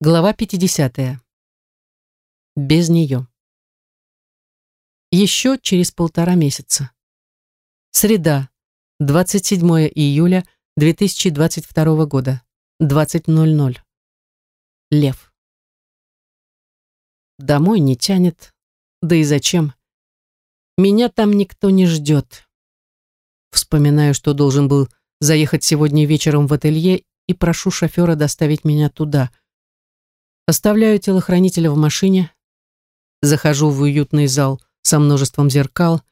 Глава 50. Без нее. Еще через полтора месяца. Среда, 27 июля 2022 года, 20.00. Лев. Домой не тянет, да и зачем? Меня там никто не ждет. Вспоминаю, что должен был заехать сегодня вечером в ателье и прошу шофера доставить меня туда – Оставляю телохранителя в машине, захожу в уютный зал со множеством зеркал.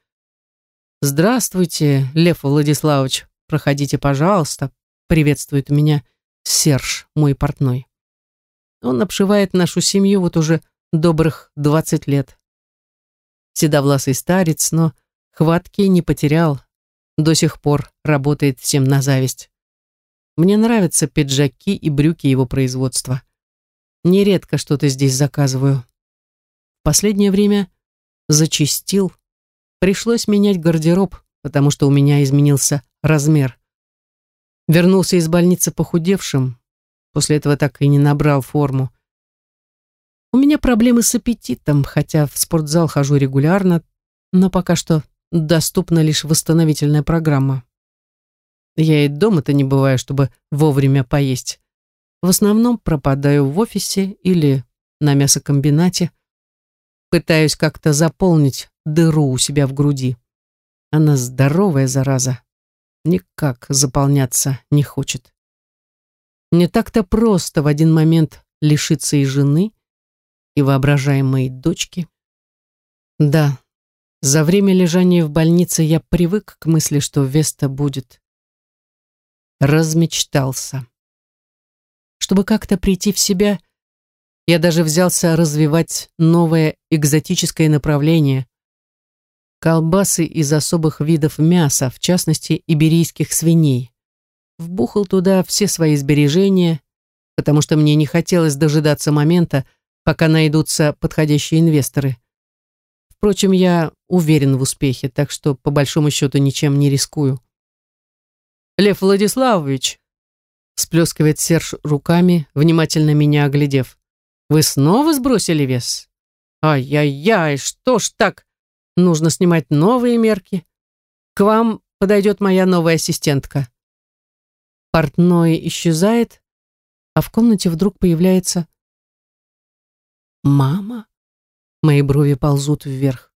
«Здравствуйте, Лев Владиславович, проходите, пожалуйста», приветствует меня Серж, мой портной. Он обшивает нашу семью вот уже добрых двадцать лет. Седовласый старец, но хватки не потерял, до сих пор работает всем на зависть. Мне нравятся пиджаки и брюки его производства. Нередко что-то здесь заказываю. В последнее время зачистил. Пришлось менять гардероб, потому что у меня изменился размер. Вернулся из больницы похудевшим. После этого так и не набрал форму. У меня проблемы с аппетитом, хотя в спортзал хожу регулярно, но пока что доступна лишь восстановительная программа. Я и дома-то не бываю, чтобы вовремя поесть. В основном пропадаю в офисе или на мясокомбинате. Пытаюсь как-то заполнить дыру у себя в груди. Она здоровая, зараза. Никак заполняться не хочет. Не так-то просто в один момент лишиться и жены, и воображаемой дочки. Да, за время лежания в больнице я привык к мысли, что Веста будет. Размечтался. Чтобы как-то прийти в себя, я даже взялся развивать новое экзотическое направление. Колбасы из особых видов мяса, в частности, иберийских свиней. Вбухал туда все свои сбережения, потому что мне не хотелось дожидаться момента, пока найдутся подходящие инвесторы. Впрочем, я уверен в успехе, так что по большому счету ничем не рискую. «Лев Владиславович», Сплескивает Серж руками, внимательно меня оглядев. «Вы снова сбросили вес? Ай-яй-яй, что ж так? Нужно снимать новые мерки. К вам подойдет моя новая ассистентка». Портной исчезает, а в комнате вдруг появляется «Мама?» Мои брови ползут вверх.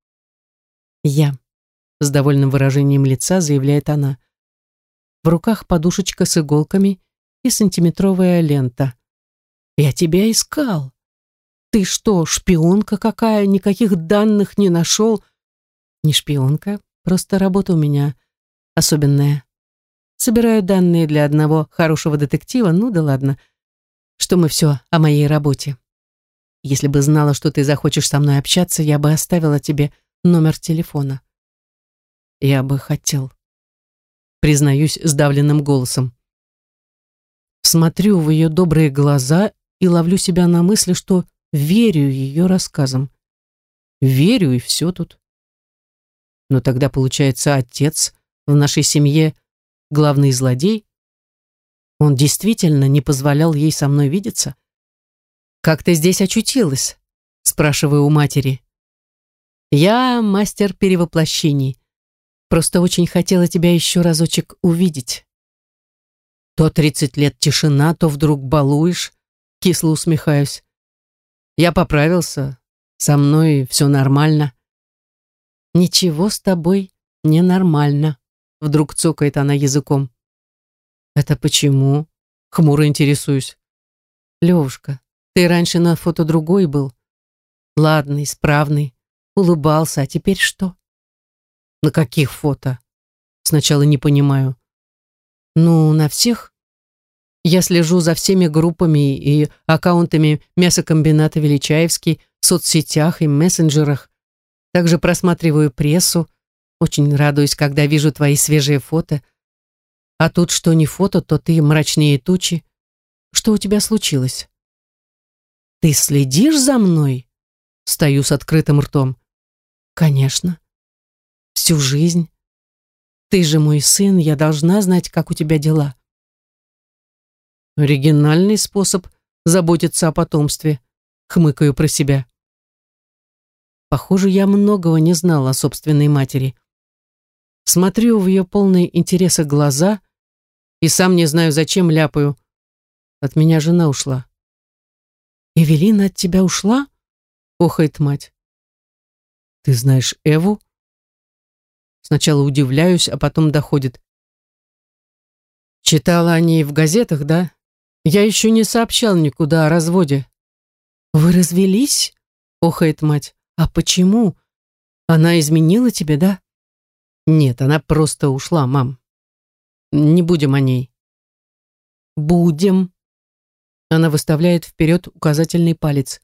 «Я», — с довольным выражением лица заявляет она. В руках подушечка с иголками и сантиметровая лента. «Я тебя искал. Ты что, шпионка какая? Никаких данных не нашел?» «Не шпионка, просто работа у меня особенная. Собираю данные для одного хорошего детектива, ну да ладно. Что мы все о моей работе. Если бы знала, что ты захочешь со мной общаться, я бы оставила тебе номер телефона. Я бы хотел. Признаюсь сдавленным голосом. Смотрю в ее добрые глаза и ловлю себя на мысли, что верю ее рассказам. Верю, и все тут. Но тогда, получается, отец в нашей семье главный злодей? Он действительно не позволял ей со мной видеться? «Как ты здесь очутилась?» спрашиваю у матери. «Я мастер перевоплощений. Просто очень хотела тебя еще разочек увидеть». То тридцать лет тишина, то вдруг балуешь. Кисло усмехаюсь. Я поправился. Со мной все нормально. Ничего с тобой не нормально. Вдруг цокает она языком. Это почему? Хмуро интересуюсь. Левушка, ты раньше на фото другой был. Ладный, справный, улыбался, а теперь что? На каких фото? Сначала не понимаю. Ну, на всех. Я слежу за всеми группами и аккаунтами мясокомбината Величаевский в соцсетях и мессенджерах. Также просматриваю прессу. Очень радуюсь, когда вижу твои свежие фото. А тут что не фото, то ты мрачнее тучи. Что у тебя случилось? Ты следишь за мной? Стою с открытым ртом. Конечно. Всю жизнь. Ты же мой сын, я должна знать, как у тебя дела. Оригинальный способ заботиться о потомстве, хмыкаю про себя. Похоже, я многого не знала о собственной матери. Смотрю в ее полные интереса глаза и сам не знаю, зачем ляпаю. От меня жена ушла. «Эвелина от тебя ушла?» — охает мать. «Ты знаешь Эву?» Сначала удивляюсь, а потом доходит. Читала о ней в газетах, да? Я еще не сообщал никуда о разводе. Вы развелись? Охает мать. А почему? Она изменила тебе, да? Нет, она просто ушла, мам. Не будем о ней. Будем. Она выставляет вперед указательный палец.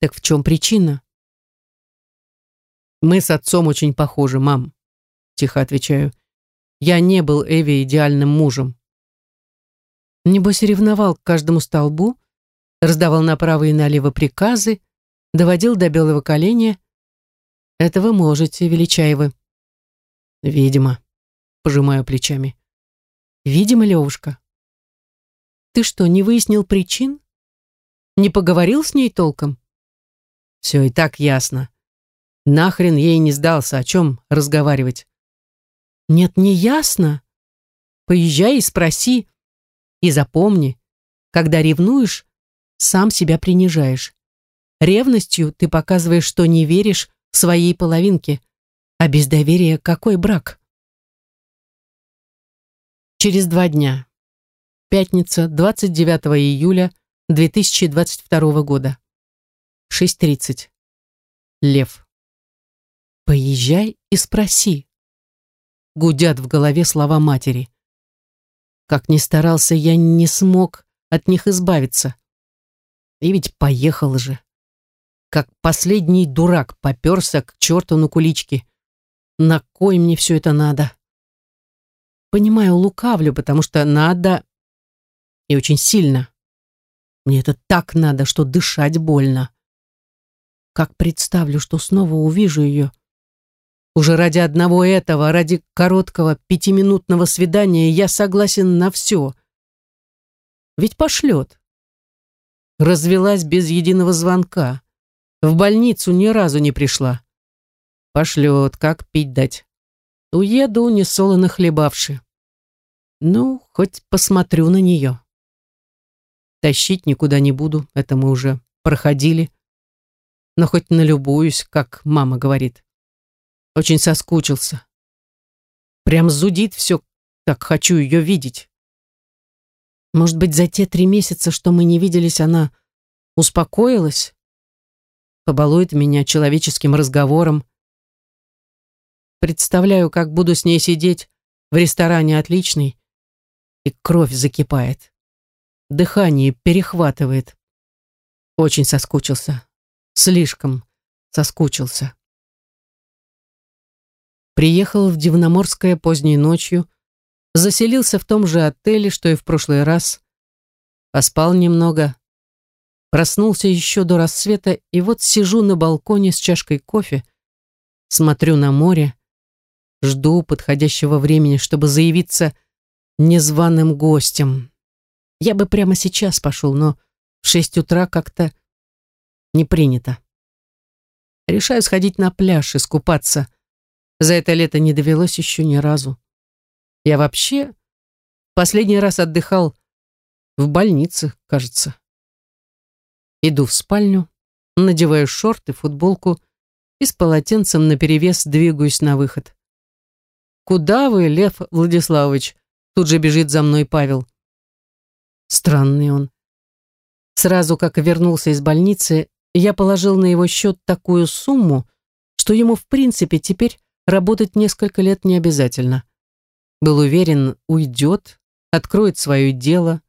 Так в чем причина? Мы с отцом очень похожи, мам. Тихо отвечаю. Я не был Эви идеальным мужем. Небось ревновал к каждому столбу, раздавал направо и налево приказы, доводил до белого коленя. Это вы можете, Величаевы. Видимо, пожимаю плечами. Видимо, Левушка. Ты что, не выяснил причин? Не поговорил с ней толком? Все и так ясно. Нахрен ей не сдался, о чем разговаривать. Нет, не ясно. Поезжай и спроси, и запомни, когда ревнуешь, сам себя принижаешь. Ревностью ты показываешь, что не веришь своей половинке, а без доверия какой брак? Через два дня. Пятница, 29 июля 2022 года. 6.30. Лев. Поезжай и спроси. Гудят в голове слова матери. Как ни старался, я не смог от них избавиться. И ведь поехал же. Как последний дурак поперся к черту на куличке. На кой мне все это надо? Понимаю, лукавлю, потому что надо и очень сильно. Мне это так надо, что дышать больно. Как представлю, что снова увижу ее, уже ради одного этого, ради короткого пятиминутного свидания я согласен на все. Ведь пошлет. Развелась без единого звонка. В больницу ни разу не пришла. Пошлет, как пить дать. Уеду, не солоно хлебавши. Ну, хоть посмотрю на нее. Тащить никуда не буду, это мы уже проходили. Но хоть налюбуюсь, как мама говорит. Очень соскучился. Прям зудит все, так хочу ее видеть. Может быть, за те три месяца, что мы не виделись, она успокоилась? Побалует меня человеческим разговором. Представляю, как буду с ней сидеть в ресторане отличный, и кровь закипает. Дыхание перехватывает. Очень соскучился. Слишком соскучился. Приехал в Дивноморское поздней ночью, заселился в том же отеле, что и в прошлый раз, поспал немного, проснулся еще до рассвета, и вот сижу на балконе с чашкой кофе, смотрю на море, жду подходящего времени, чтобы заявиться незваным гостем. Я бы прямо сейчас пошел, но в шесть утра как-то не принято. Решаю сходить на пляж, искупаться, за это лето не довелось еще ни разу. Я вообще последний раз отдыхал в больнице, кажется. Иду в спальню, надеваю шорты, футболку и с полотенцем наперевес двигаюсь на выход. «Куда вы, Лев Владиславович?» Тут же бежит за мной Павел. Странный он. Сразу как вернулся из больницы, я положил на его счет такую сумму, что ему в принципе теперь работать несколько лет не обязательно. Был уверен, уйдет, откроет свое дело.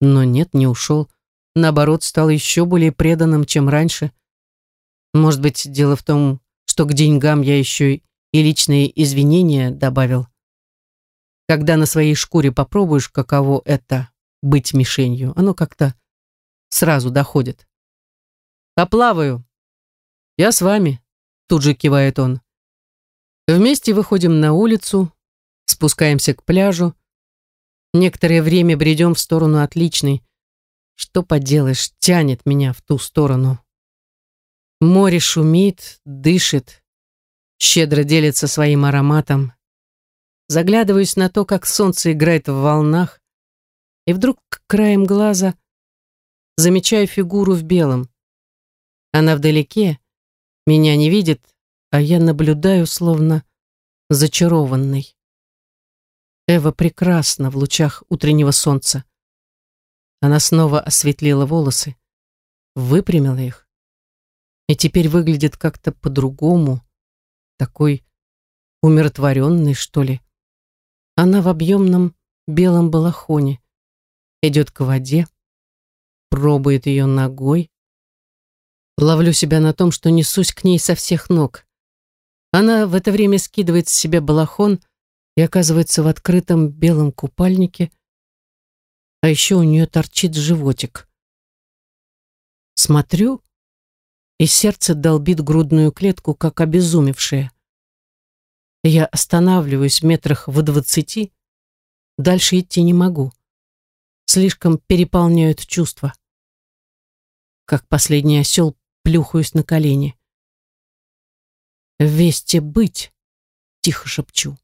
Но нет, не ушел. Наоборот, стал еще более преданным, чем раньше. Может быть, дело в том, что к деньгам я еще и личные извинения добавил. Когда на своей шкуре попробуешь, каково это быть мишенью, оно как-то сразу доходит. «Поплаваю». «Я с вами», — тут же кивает он. Вместе выходим на улицу, спускаемся к пляжу. Некоторое время бредем в сторону отличной. Что поделаешь, тянет меня в ту сторону. Море шумит, дышит, щедро делится своим ароматом. Заглядываюсь на то, как солнце играет в волнах, и вдруг краем глаза замечаю фигуру в белом. Она вдалеке, меня не видит, а я наблюдаю, словно зачарованный. Эва прекрасна в лучах утреннего солнца. Она снова осветлила волосы, выпрямила их, и теперь выглядит как-то по-другому, такой умиротворенный, что ли. Она в объемном белом балахоне, идет к воде, пробует ее ногой. Ловлю себя на том, что несусь к ней со всех ног. Она в это время скидывает с себя балахон и оказывается в открытом белом купальнике, а еще у нее торчит животик. Смотрю, и сердце долбит грудную клетку, как обезумевшее. Я останавливаюсь в метрах в двадцати, дальше идти не могу. Слишком переполняют чувства. Как последний осел плюхаюсь на колени. «Вести быть!» — тихо шепчу.